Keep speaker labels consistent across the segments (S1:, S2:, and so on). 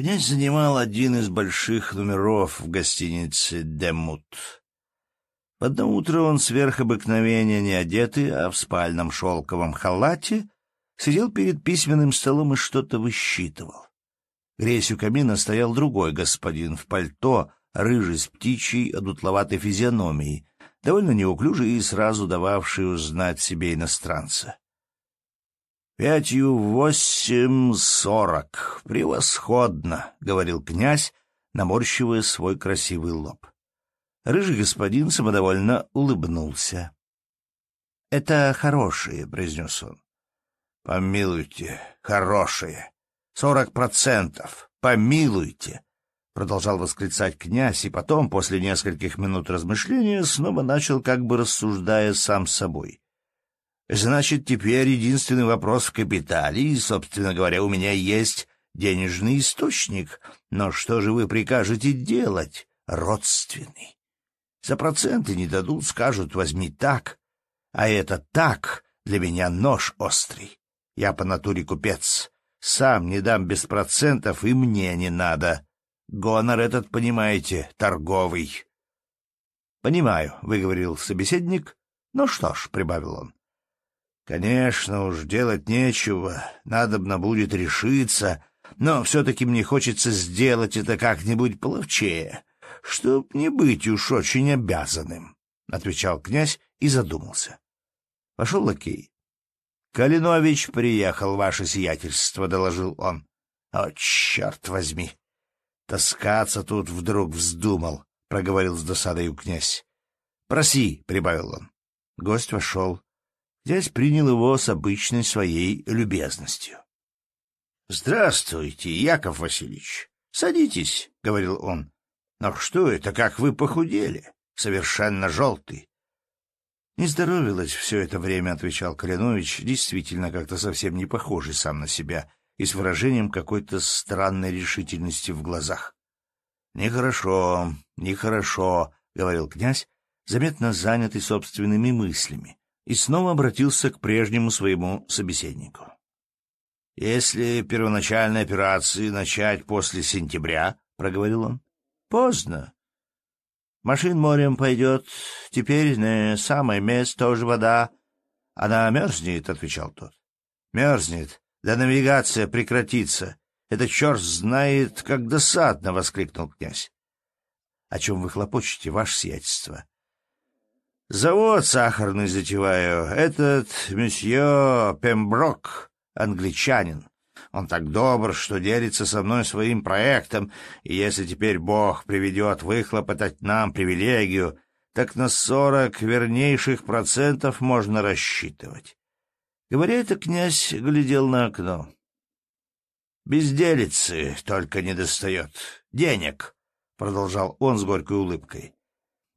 S1: Князь занимал один из больших номеров в гостинице «Демут». В утро он сверх обыкновения не одетый, а в спальном шелковом халате сидел перед письменным столом и что-то высчитывал. Грязь у камина стоял другой господин в пальто, рыжий с птичьей, одутловатой физиономией, довольно неуклюжий и сразу дававший узнать себе иностранца. «Пятью восемь сорок. Превосходно!» — говорил князь, наморщивая свой красивый лоб. Рыжий господин самодовольно улыбнулся. «Это хорошие», — произнес он. «Помилуйте, хорошие. Сорок процентов. Помилуйте!» Продолжал восклицать князь, и потом, после нескольких минут размышления, снова начал, как бы рассуждая сам собой. «Значит, теперь единственный вопрос в капитале, и, собственно говоря, у меня есть денежный источник. Но что же вы прикажете делать, родственный? За проценты не дадут, скажут, возьми так. А это так для меня нож острый. Я по натуре купец. Сам не дам без процентов, и мне не надо. Гонор этот, понимаете, торговый. — Понимаю, — выговорил собеседник. — Ну что ж, — прибавил он. — Конечно уж, делать нечего, надобно будет решиться, но все-таки мне хочется сделать это как-нибудь половчее, чтоб не быть уж очень обязанным, — отвечал князь и задумался. Пошел лакей. — Калинович приехал, ваше сиятельство, — доложил он. — О, черт возьми! Таскаться тут вдруг вздумал, — проговорил с досадою князь. — Проси, — прибавил он. Гость вошел. Князь принял его с обычной своей любезностью. — Здравствуйте, Яков Васильевич. Садитесь, — говорил он. — Но что это, как вы похудели? Совершенно желтый. — Не здоровилось все это время, — отвечал Калинович, действительно как-то совсем не похожий сам на себя и с выражением какой-то странной решительности в глазах. «Нехорошо, нехорошо», — говорил князь, заметно занятый собственными мыслями, и снова обратился к прежнему своему собеседнику. «Если первоначальные операции начать после сентября», — проговорил он, — «поздно. Машин морем пойдет, теперь на самое место тоже вода. Она мерзнет», — отвечал тот. «Мерзнет, да навигация прекратится. Это черт знает, как досадно! — воскликнул князь. — О чем вы хлопочете, ваше сиятельство? — Завод сахарный затеваю. Этот месье Пемброк, англичанин. Он так добр, что делится со мной своим проектом, и если теперь Бог приведет выхлопотать нам привилегию, так на сорок вернейших процентов можно рассчитывать. Говоря это, князь глядел на окно. «Безделицы только не достает. Денег», — продолжал он с горькой улыбкой.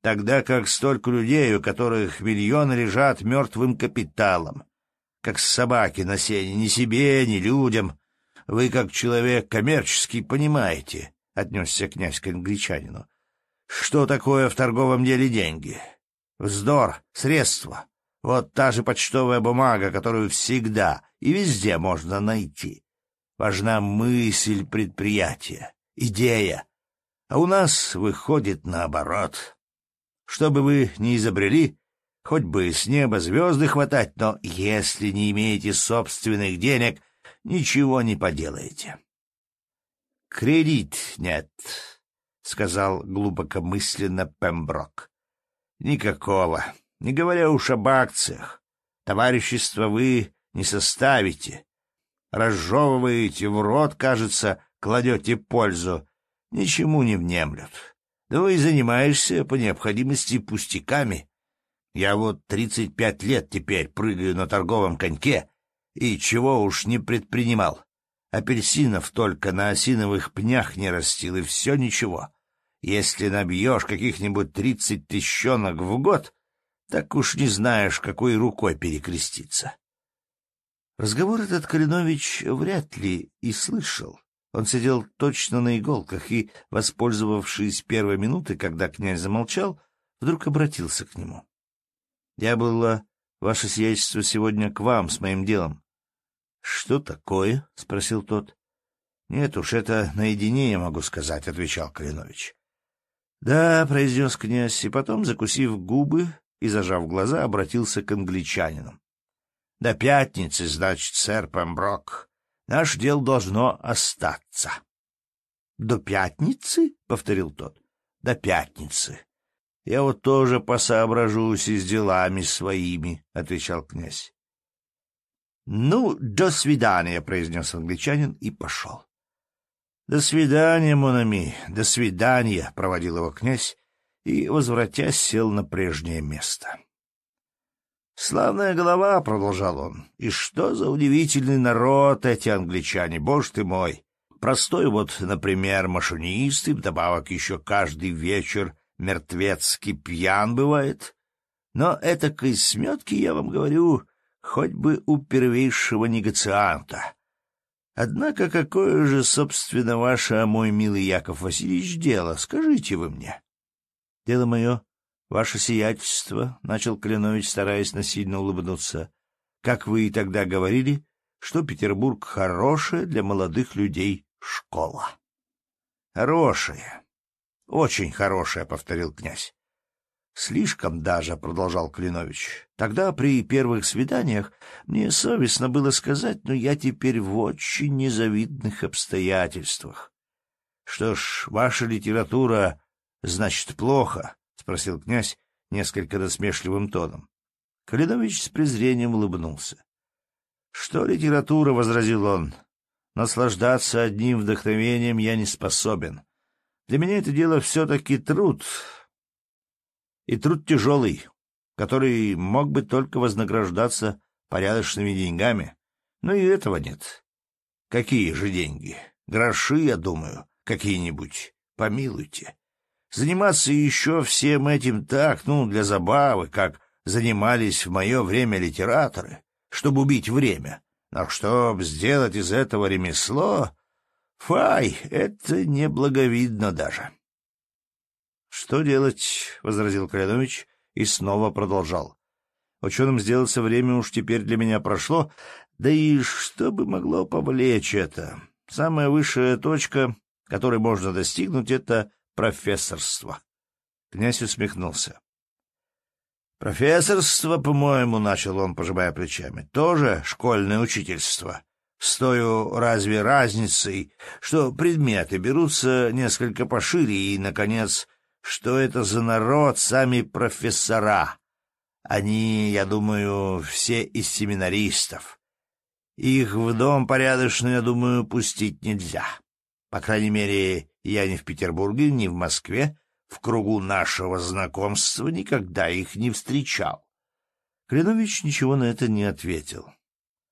S1: «Тогда как столько людей, у которых миллионы лежат мертвым капиталом, как собаки на сене, ни себе, ни людям. Вы, как человек коммерческий, понимаете», — отнесся князь к англичанину. «Что такое в торговом деле деньги? Вздор, средства, вот та же почтовая бумага, которую всегда и везде можно найти. Важна мысль предприятия, идея. А у нас выходит наоборот. Что бы вы ни изобрели, хоть бы с неба звезды хватать, но если не имеете собственных денег, ничего не поделаете. «Кредит нет», — сказал глубокомысленно Пемброк. «Никакого не говоря уж об акциях. Товарищество вы не составите. Разжевываете в рот, кажется, кладете пользу. Ничему не внемлют. Вы и занимаешься по необходимости пустяками. Я вот тридцать пять лет теперь прыгаю на торговом коньке, и чего уж не предпринимал. Апельсинов только на осиновых пнях не растил, и все ничего. Если набьешь каких-нибудь тридцать тысячонок в год, так уж не знаешь, какой рукой перекреститься. Разговор этот Калинович вряд ли и слышал. Он сидел точно на иголках и, воспользовавшись первой минуты, когда князь замолчал, вдруг обратился к нему. — Я было, ваше сиятельство, сегодня к вам с моим делом. — Что такое? — спросил тот. — Нет уж, это наедине я могу сказать, — отвечал Калинович. — Да, — произнес князь, и потом, закусив губы и зажав глаза, обратился к англичанину. — До пятницы, значит, сэр Пемброк. Наш дел должно остаться. — До пятницы? — повторил тот. — До пятницы. Я вот тоже посоображусь и с делами своими, — отвечал князь. — Ну, до свидания, — произнес англичанин и пошел. — До свидания, Монами, до свидания, — проводил его князь и, возвратясь, сел на прежнее место. — Славная голова, — продолжал он, — и что за удивительный народ эти англичане, боже ты мой! Простой вот, например, машинист, и вдобавок еще каждый вечер мертвецкий пьян бывает. Но этакой сметки, я вам говорю, хоть бы у первейшего негацианта. Однако какое же, собственно, ваше, мой милый Яков Васильевич, дело, скажите вы мне? — Дело мое, ваше сиятельство, — начал Калинович, стараясь насильно улыбнуться, — как вы и тогда говорили, что Петербург хорошая для молодых людей школа. — Хорошая, очень хорошая, — повторил князь. Слишком даже, — продолжал Клинович. Тогда при первых свиданиях мне совестно было сказать, но я теперь в очень незавидных обстоятельствах. — Что ж, ваша литература, значит, плохо? — спросил князь несколько насмешливым тоном. Калинович с презрением улыбнулся. — Что литература? — возразил он. — Наслаждаться одним вдохновением я не способен. Для меня это дело все-таки труд, и труд тяжелый, который мог бы только вознаграждаться порядочными деньгами. Но и этого нет. Какие же деньги? Гроши, я думаю, какие-нибудь. Помилуйте. Заниматься еще всем этим так, ну, для забавы, как занимались в мое время литераторы, чтобы убить время. Но чтоб сделать из этого ремесло, фай, это неблаговидно даже. «Что делать?» — возразил Калинович и снова продолжал. «Ученым сделаться время уж теперь для меня прошло, да и что бы могло повлечь это? Самая высшая точка, которой можно достигнуть, — это профессорство». Князь усмехнулся. «Профессорство, по-моему, — начал он, пожимая плечами, — тоже школьное учительство. С той разве разницей, что предметы берутся несколько пошире и, наконец, что это за народ сами профессора. Они, я думаю, все из семинаристов. Их в дом порядочно, я думаю, пустить нельзя. По крайней мере, я ни в Петербурге, ни в Москве в кругу нашего знакомства никогда их не встречал. Кленович ничего на это не ответил.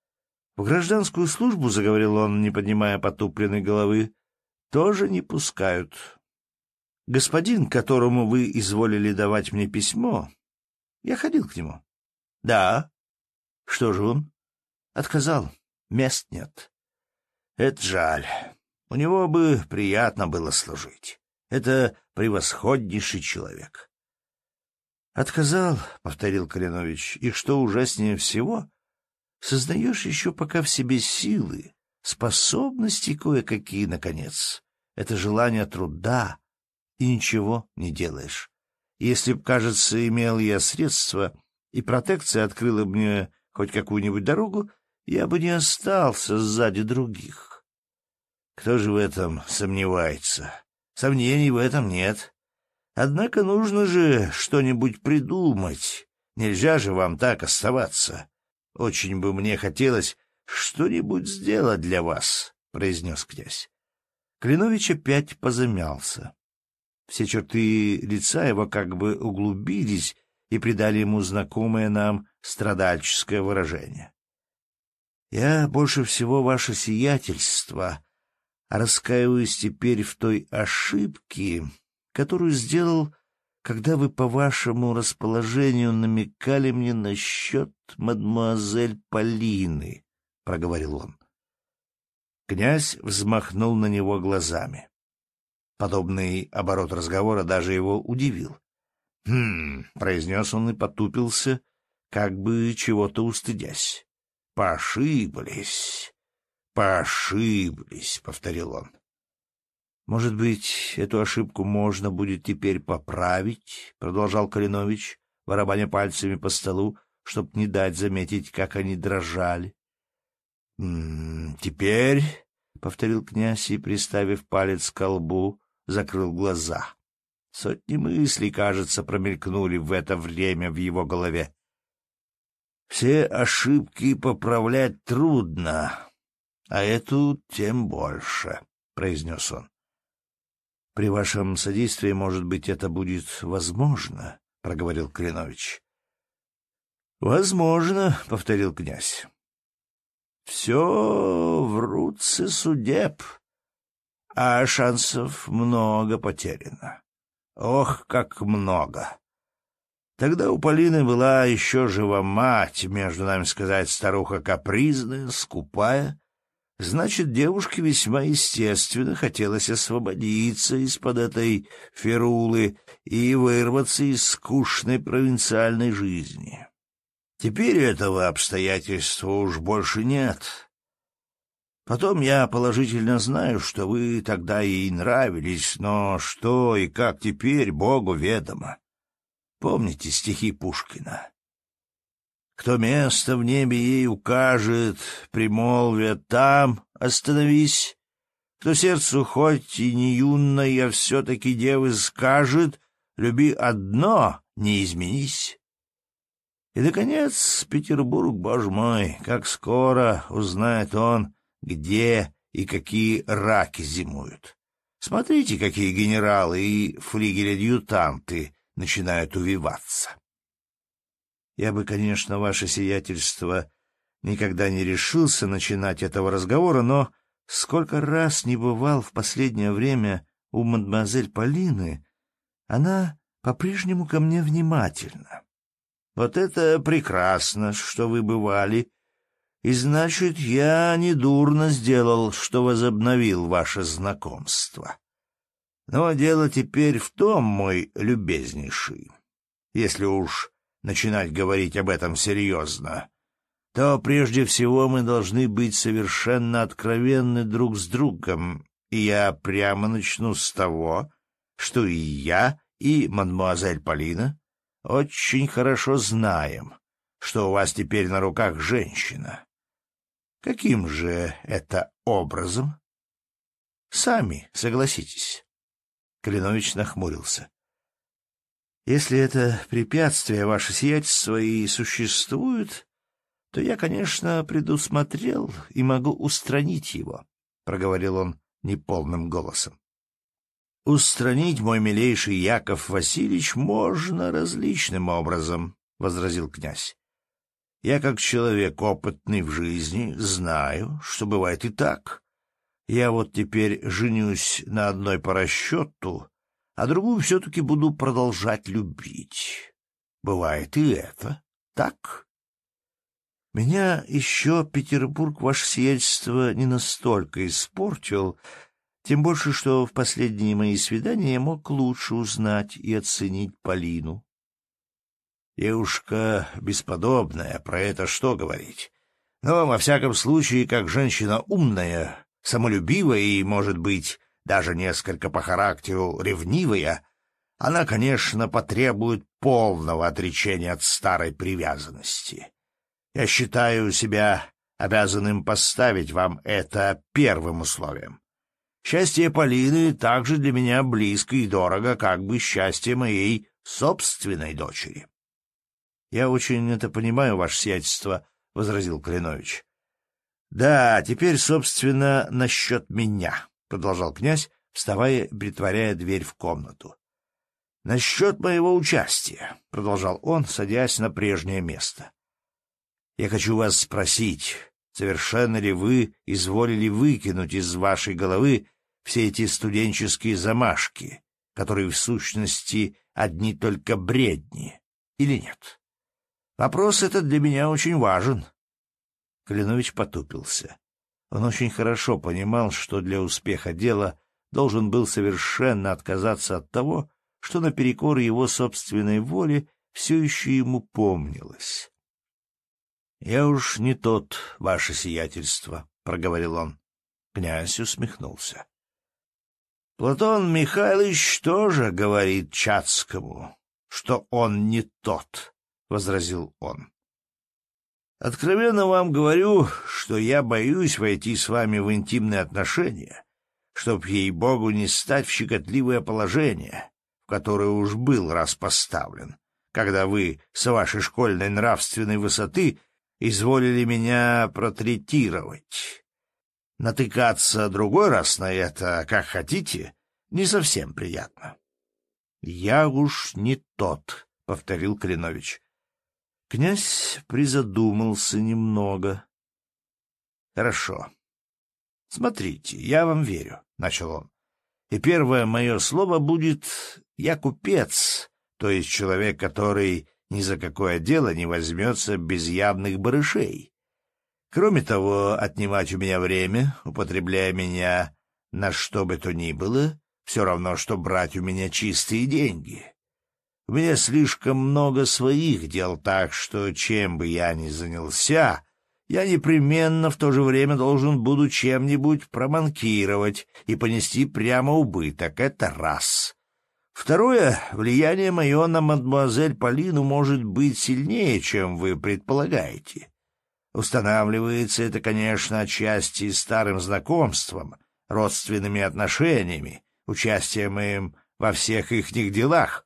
S1: — В гражданскую службу, — заговорил он, не поднимая потупленной головы, — тоже не пускают. Господин, которому вы изволили давать мне письмо, я ходил к нему. — Да. — Что же он? — Отказал. Мест нет. — Это жаль. У него бы приятно было служить. Это превосходнейший человек. — Отказал, — повторил Калинович, — и что ужаснее всего, сознаешь еще пока в себе силы, способности кое-какие, наконец. Это желание труда, и ничего не делаешь. Если б, кажется, имел я средства, и протекция открыла мне хоть какую-нибудь дорогу, я бы не остался сзади других. Кто же в этом сомневается? Сомнений в этом нет. Однако нужно же что-нибудь придумать. Нельзя же вам так оставаться. Очень бы мне хотелось что-нибудь сделать для вас, — произнес князь. Клинович опять позамялся. Все черты лица его как бы углубились и придали ему знакомое нам страдальческое выражение. «Я больше всего ваше сиятельство, раскаиваюсь теперь в той ошибке, которую сделал, когда вы по вашему расположению намекали мне насчет мадемуазель Полины», — проговорил он. Князь взмахнул на него глазами. Подобный оборот разговора даже его удивил. «Хм», — произнес он и потупился, как бы чего-то устыдясь. «Пошиблись. «Пошиблись», — повторил он.
S2: «Может быть, эту ошибку можно будет теперь поправить?» — продолжал Калинович, барабаня пальцами по столу, чтоб не дать заметить, как они дрожали.
S1: «Теперь», — повторил князь и, приставив палец к колбу, закрыл глаза. Сотни мыслей, кажется, промелькнули в это время в его голове. Все ошибки поправлять трудно, а эту тем больше, — произнес он.
S2: — При вашем содействии, может быть, это будет возможно, — проговорил Калинович.
S1: — Возможно, — повторил князь. — Все в руце судеб, а шансов много потеряно. Ох, как много! Тогда у Полины была еще жива мать, между нами сказать, старуха капризная, скупая. Значит, девушке весьма естественно хотелось освободиться из-под этой ферулы и вырваться из скучной провинциальной жизни. Теперь этого обстоятельства уж больше нет. Потом я положительно знаю, что вы тогда ей нравились, но что и как теперь, Богу ведомо. Помните стихи Пушкина? Кто место в небе ей укажет, примолвя там остановись. Кто сердцу хоть и не юное, а все-таки девы скажет, люби одно, не изменись. И, наконец, Петербург, боже мой, как скоро узнает он, где и какие раки зимуют. Смотрите, какие генералы и флигель-адъютанты начинают увиваться.
S2: Я бы, конечно, ваше сиятельство, никогда не решился начинать этого разговора, но сколько раз не бывал в последнее время у мадемуазель Полины, она по-прежнему ко мне внимательна.
S1: Вот это прекрасно, что вы бывали, и значит, я недурно сделал, что возобновил ваше знакомство. Но дело теперь в том, мой любезнейший, если уж начинать говорить об этом серьезно, то прежде всего мы должны быть совершенно откровенны друг с другом, и я прямо начну с того, что и я, и мадмуазель Полина очень хорошо знаем, что у вас теперь на руках женщина. Каким же это образом? Сами согласитесь.
S2: Калинович нахмурился. Если это препятствие, ваше сиятельство, и существует, то я, конечно, предусмотрел и могу устранить его, — проговорил он неполным голосом.
S1: — Устранить, мой милейший Яков Васильевич, можно различным образом, — возразил князь. Я, как человек опытный в жизни, знаю, что бывает и так. Я вот теперь женюсь на одной по расчету, а другую все-таки буду продолжать любить. Бывает и это, так?
S2: Меня еще Петербург, ваше сиятельство, не настолько испортил, тем больше, что в последние мои свидания я мог лучше узнать и оценить Полину.
S1: Девушка бесподобная, про это что говорить. Но, во всяком случае, как женщина умная, самолюбивая и, может быть, даже несколько по характеру ревнивая, она, конечно, потребует полного отречения от старой привязанности. Я считаю себя обязанным поставить вам это первым условием. Счастье Полины также для меня близко и дорого, как бы счастье моей собственной дочери.
S2: — Я очень это понимаю, ваше сиятельство, — возразил Калинович.
S1: — Да, теперь, собственно, насчет меня, — продолжал князь, вставая притворяя дверь в комнату. — Насчет моего участия, — продолжал он, садясь на прежнее место. — Я хочу вас спросить, совершенно ли вы изволили выкинуть из вашей головы все эти студенческие замашки, которые в сущности одни только бредни, или нет? Вопрос этот для меня очень важен.
S2: Калинович потупился. Он очень хорошо понимал, что для успеха дела должен был совершенно отказаться от того, что наперекор его собственной воле все еще ему помнилось.
S1: — Я уж не тот, ваше сиятельство, — проговорил он. Князь усмехнулся. Платон Михайлович тоже говорит Чацкому, что он не тот, — возразил он. Откровенно вам говорю, что я боюсь войти с вами в интимные отношения, чтоб, ей-богу, не стать в щекотливое положение, в которое уж был раз поставлен, когда вы с вашей школьной нравственной высоты изволили меня протретировать. Натыкаться другой раз на это, как хотите, не совсем приятно. — Я уж не тот, — повторил Калинович. Князь призадумался немного. — Хорошо. — Смотрите, я вам верю, — начал он. — И первое мое слово будет «я купец», то есть человек, который ни за какое дело не возьмется без явных барышей. Кроме того, отнимать у меня время, употребляя меня на что бы то ни было, все равно, что брать у меня чистые деньги. У меня слишком много своих дел, так что чем бы я ни занялся, я непременно в то же время должен буду чем-нибудь проманкировать и понести прямо убыток. Это раз. Второе, влияние мое на мадемуазель Полину может быть сильнее, чем вы предполагаете. Устанавливается это, конечно, отчасти старым знакомством, родственными отношениями, участием им во всех ихних делах,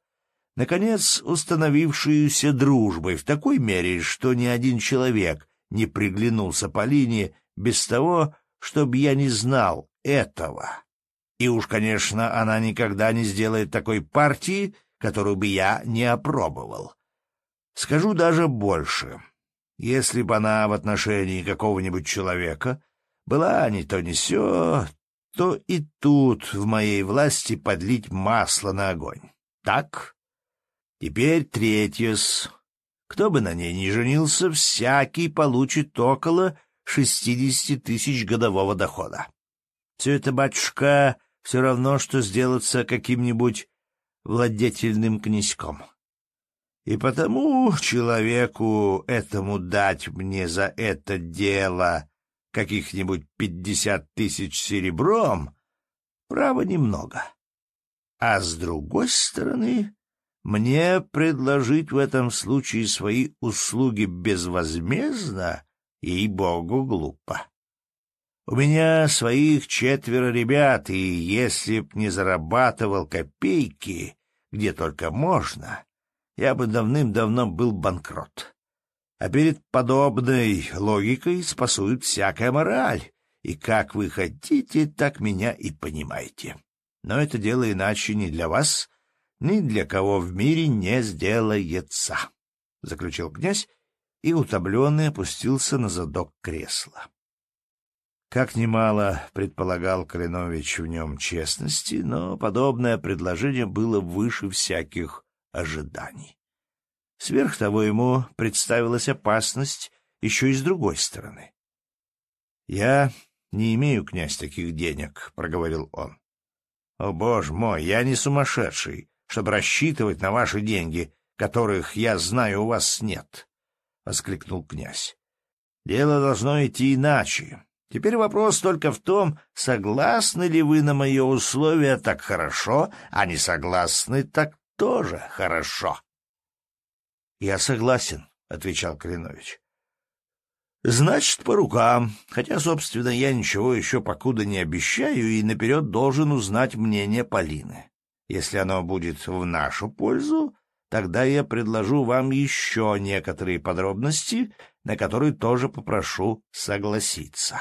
S1: наконец, установившуюся дружбой в такой мере, что ни один человек не приглянулся Полине без того, чтобы я не знал этого. И уж, конечно, она никогда не сделает такой партии, которую бы я не опробовал. Скажу даже больше. Если бы она в отношении какого-нибудь человека была не то не сё, то и тут в моей власти подлить масло на огонь. Так? Теперь третье-с. Кто бы на ней ни женился, всякий получит около шестидесяти тысяч годового дохода. Все это, батюшка, все равно, что сделаться каким-нибудь владетельным князьком. И потому человеку этому дать мне за это дело каких-нибудь пятьдесят тысяч серебром, право немного. А с другой стороны, мне предложить в этом случае свои услуги безвозмездно, ей-богу, глупо. У меня своих четверо ребят, и если б не зарабатывал копейки, где только можно, я бы давным-давно был банкрот. А перед подобной логикой спасует всякая мораль, и как вы хотите, так меня и понимаете. Но это дело иначе не для вас, ни для кого в мире не сделается, — заключил князь и, утомленный, опустился на задок кресла. Как немало предполагал Калинович в нем честности, но подобное предложение было выше всяких ожиданий. Сверх того ему представилась опасность еще и с другой стороны. — Я не имею, князь, таких денег, — проговорил он. — О, боже мой, я не сумасшедший, чтобы рассчитывать на ваши деньги, которых, я знаю, у вас нет, — воскликнул князь. — Дело должно идти иначе. Теперь вопрос только в том, согласны ли вы на мое условие так хорошо, а не согласны так тоже хорошо. — Я согласен, — отвечал Калинович. — Значит, по рукам, хотя, собственно, я ничего еще покуда не обещаю и наперед должен узнать мнение Полины. Если оно будет в нашу пользу, тогда я предложу вам еще некоторые подробности, на которые тоже попрошу согласиться.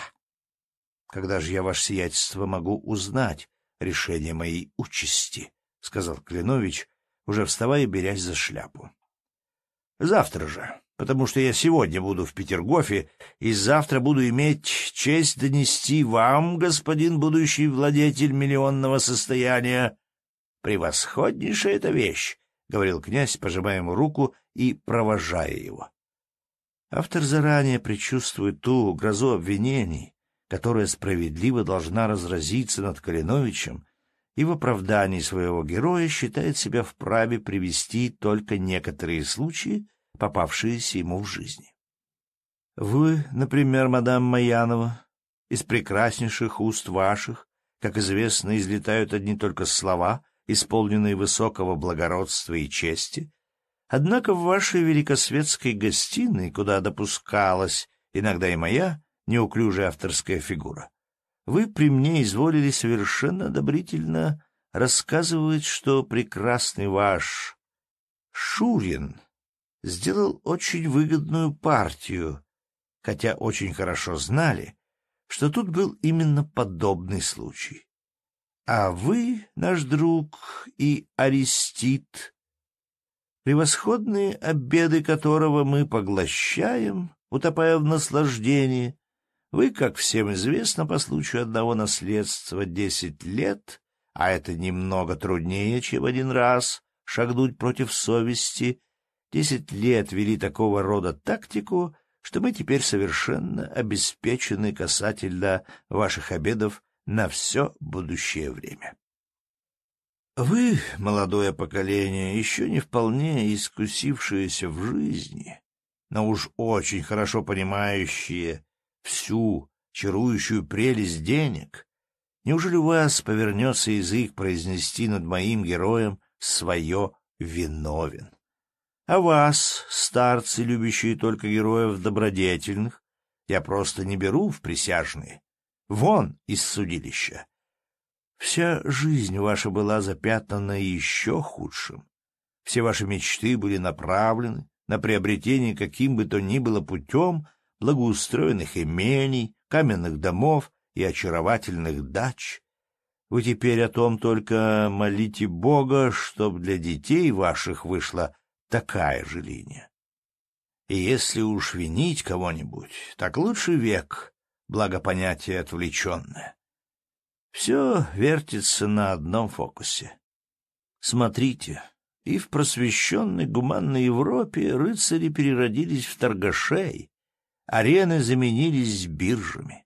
S1: Когда же я, ваше сиятельство, могу узнать решение моей участи? — сказал Клинович, уже вставая берясь за шляпу. — Завтра же, потому что я сегодня буду в Петергофе, и завтра буду иметь честь донести вам, господин будущий владетель миллионного состояния. Превосходнейшая эта вещь, — говорил князь, пожимая ему руку и провожая его. Автор заранее предчувствует ту грозу обвинений, которая справедливо должна разразиться над Калиновичем, и в оправдании своего героя считает себя вправе привести только некоторые случаи, попавшиеся ему в жизни. Вы, например, мадам Маянова, из прекраснейших уст ваших, как известно, излетают одни только слова, исполненные высокого благородства и чести. Однако в вашей великосветской гостиной, куда допускалась иногда и моя неуклюжая авторская фигура, вы при мне изволили совершенно одобрительно рассказывать, что прекрасный ваш Шурин сделал очень выгодную партию, хотя очень хорошо знали, что тут был именно подобный случай. А вы, наш друг и Аристит, превосходные обеды которого мы поглощаем, утопая в наслаждении, вы, как всем известно, по случаю одного наследства десять лет, а это немного труднее, чем один раз шагнуть против совести, десять лет вели такого рода тактику, что мы теперь совершенно обеспечены касательно ваших обедов на все будущее время. Вы, молодое поколение, еще не вполне искусившееся в жизни, но уж очень хорошо понимающие всю чарующую прелесть денег, неужели у вас повернется язык произнести над моим героем свое «виновен»? А вас, старцы, любящие только героев добродетельных, я просто не беру в присяжные. Вон из судилища. Вся жизнь ваша была запятнана еще худшим. Все ваши мечты были направлены на приобретение каким бы то ни было путем благоустроенных имений, каменных домов и очаровательных дач. Вы теперь о том только молите Бога, чтоб для детей ваших вышла такая же линия. И если уж винить кого-нибудь, так лучше век, благо понятие отвлеченное. Все вертится на одном фокусе. Смотрите, и в просвещенной гуманной Европе рыцари переродились в торгашей, арены заменились биржами.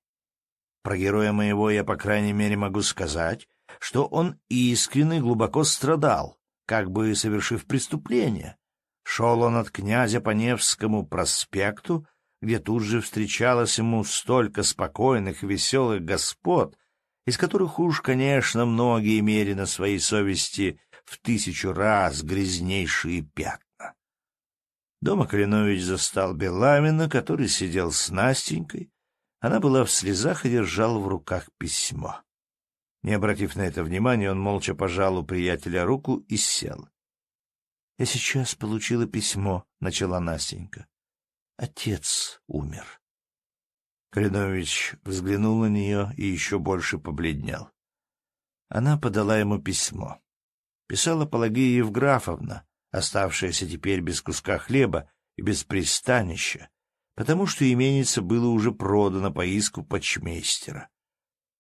S1: Про героя моего я, по крайней мере, могу сказать, что он искренне глубоко страдал, как бы совершив преступление, Шел он от князя по Невскому проспекту, где тут же встречалось ему столько спокойных веселых господ, из которых уж, конечно, многие имели на своей совести в тысячу раз грязнейшие пятна. Дома Калинович застал Беламина, который сидел с Настенькой. Она была в слезах и держала в руках письмо. Не обратив на это внимания, он молча пожал у приятеля руку и сел. — Я сейчас получила письмо, — начала Настенька. Отец умер. Калинович взглянул на нее и еще больше побледнел. Она подала ему письмо. Писала Пелагея Евграфовна, оставшаяся теперь без куска хлеба и без пристанища, потому что именица было уже продано по иску почмейстера.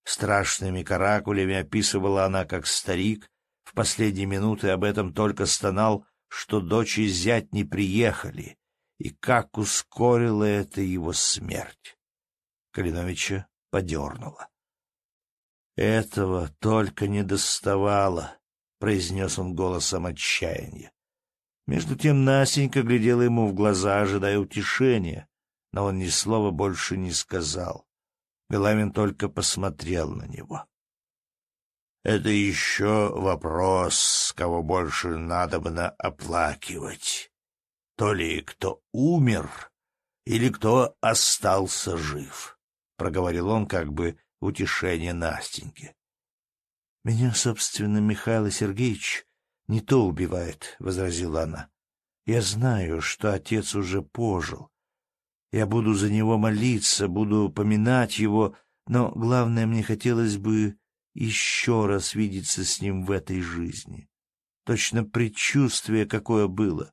S1: Страшными каракулями описывала она, как старик в последние минуты об этом только стонал что дочь и зять не приехали, и как ускорила это его смерть. Калиновича подернула. «Этого только не доставало», — произнес он голосом отчаяния. Между тем Насенька глядела ему в глаза, ожидая утешения, но он ни слова больше не сказал. Беламин только посмотрел на него. Это еще вопрос, кого больше надобно оплакивать. То ли кто умер, или кто остался жив, — проговорил он как бы утешение Настеньки. — Меня, собственно, Михаил Сергеевич не то убивает, — возразила она. — Я знаю, что отец уже пожил. Я буду за него молиться, буду поминать его, но главное, мне хотелось бы еще раз видеться с ним в этой жизни. Точно предчувствие какое было.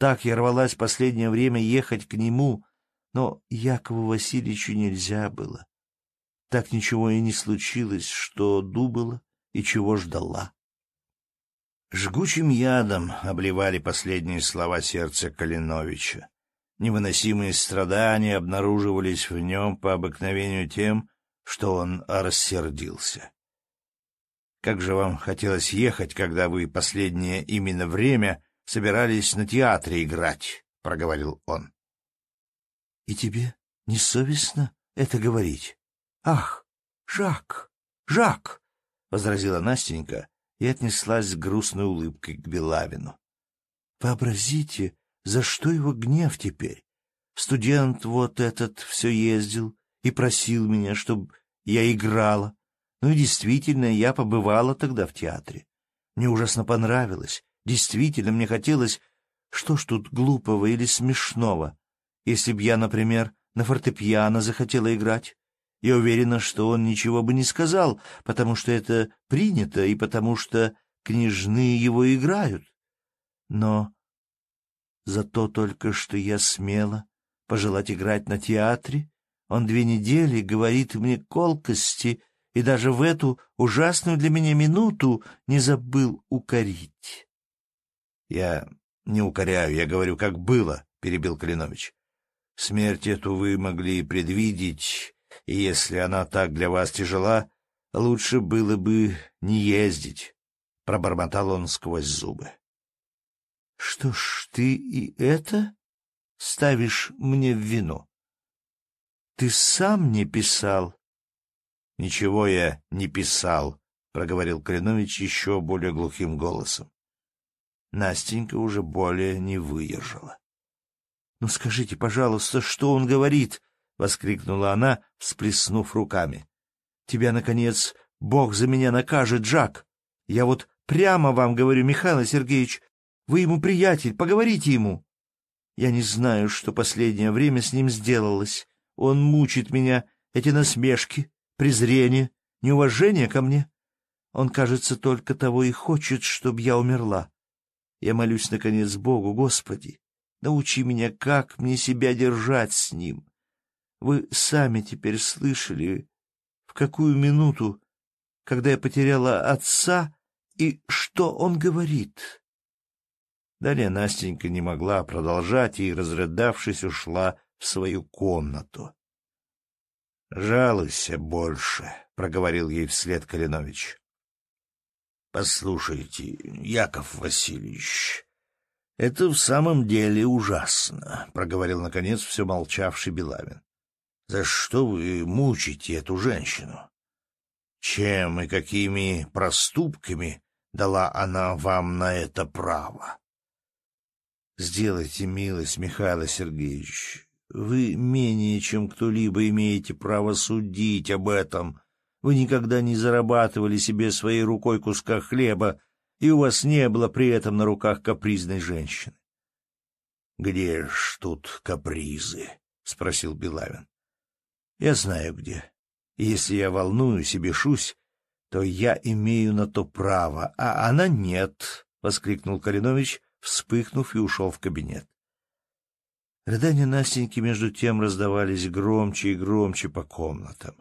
S1: Так я рвалась последнее время ехать к нему, но Якову Васильевичу нельзя было. Так ничего и не случилось, что думала и чего ждала. Жгучим ядом обливали последние слова сердца Калиновича. Невыносимые страдания обнаруживались в нем по обыкновению тем, что он рассердился. Как же вам хотелось ехать, когда вы последнее именно время собирались на театре играть, — проговорил он. — И тебе не совестно это говорить?
S2: Ах, Жак, Жак! — возразила Настенька и отнеслась с грустной улыбкой к Белавину. Вообразите, за что его гнев теперь? Студент вот этот все ездил и просил меня, чтобы я играла. Ну и действительно, я побывала тогда в театре. Мне ужасно понравилось. Действительно, мне хотелось... Что ж тут глупого или смешного? Если б я, например, на фортепиано захотела играть, я уверена, что он ничего бы не сказал, потому что это принято и потому что княжны его играют. Но зато только что я смела пожелать играть на театре, он две недели говорит мне колкости и даже в эту ужасную для меня минуту не забыл укорить.
S1: — Я не укоряю, я говорю, как было, — перебил Калинович. — Смерть эту вы могли предвидеть, и если она так для вас тяжела, лучше было бы не ездить, — пробормотал он сквозь зубы.
S2: — Что ж, ты и это ставишь мне в вину? Ты сам не писал?
S1: — Ничего я не писал, — проговорил Калинович еще более глухим голосом. Настенька уже более не выдержала.
S2: — Ну скажите, пожалуйста, что он говорит? — воскликнула она, всплеснув руками. — Тебя, наконец, Бог за меня накажет, Жак. Я вот прямо вам говорю, Михаил Сергеевич, вы ему приятель, поговорите ему. Я не знаю, что последнее время с ним сделалось. Он мучит меня, эти насмешки, презрение, неуважение ко мне. Он, кажется, только того и хочет, чтобы я умерла. Я молюсь, наконец, Богу, Господи, научи меня, как мне себя держать с ним. Вы сами теперь слышали, в какую минуту, когда я потеряла отца, и что он говорит.
S1: Далее Настенька не могла продолжать и, разрыдавшись, ушла в свою комнату. — Жалуйся больше, — проговорил ей вслед Калинович. — Послушайте, Яков Васильевич, это в самом деле ужасно, — проговорил, наконец, все молчавший Белавин. — За что вы мучите эту женщину? Чем и какими проступками дала она вам на это право? Сделайте милость, Михаил Сергеевич. Вы менее, чем кто-либо, имеете право судить об этом. Вы никогда не зарабатывали себе своей рукой куска хлеба, и у вас не было при этом на руках капризной женщины. — Где ж тут капризы? — спросил Белавин. — Я знаю где. Если я волнуюсь и бешусь, то я имею на то право, а она нет, — воскликнул Калинович, вспыхнув и ушел в кабинет.
S2: Рыдания Настеньки между тем раздавались громче и громче по комнатам.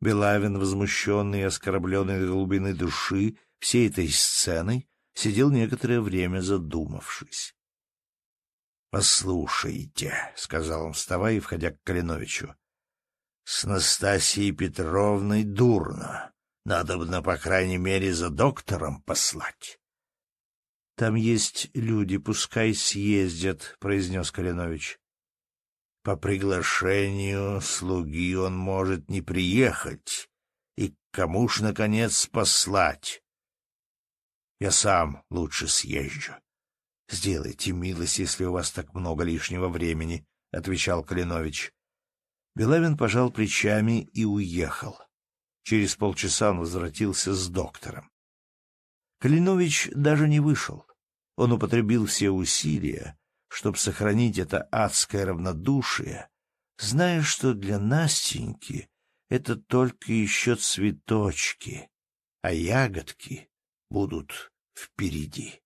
S2: Белавин, возмущенный и оскорбленный до глубины души всей этой сценой, сидел некоторое время задумавшись.
S1: — Послушайте, — сказал он, вставая и входя к Калиновичу, — с Настасией Петровной дурно. Надо бы, на по крайней мере, за доктором послать.
S2: Там есть люди, пускай съездят, — произнес Калинович.
S1: — По приглашению слуги он может не приехать. И кому ж, наконец, послать? Я сам лучше съезжу. — Сделайте милость, если у вас так много лишнего времени, — отвечал Калинович.
S2: Белавин пожал плечами и уехал. Через полчаса он возвратился с доктором. Калинович даже не вышел. Он употребил все усилия, чтобы сохранить это адское равнодушие, зная, что для Настеньки это только еще цветочки, а ягодки будут впереди.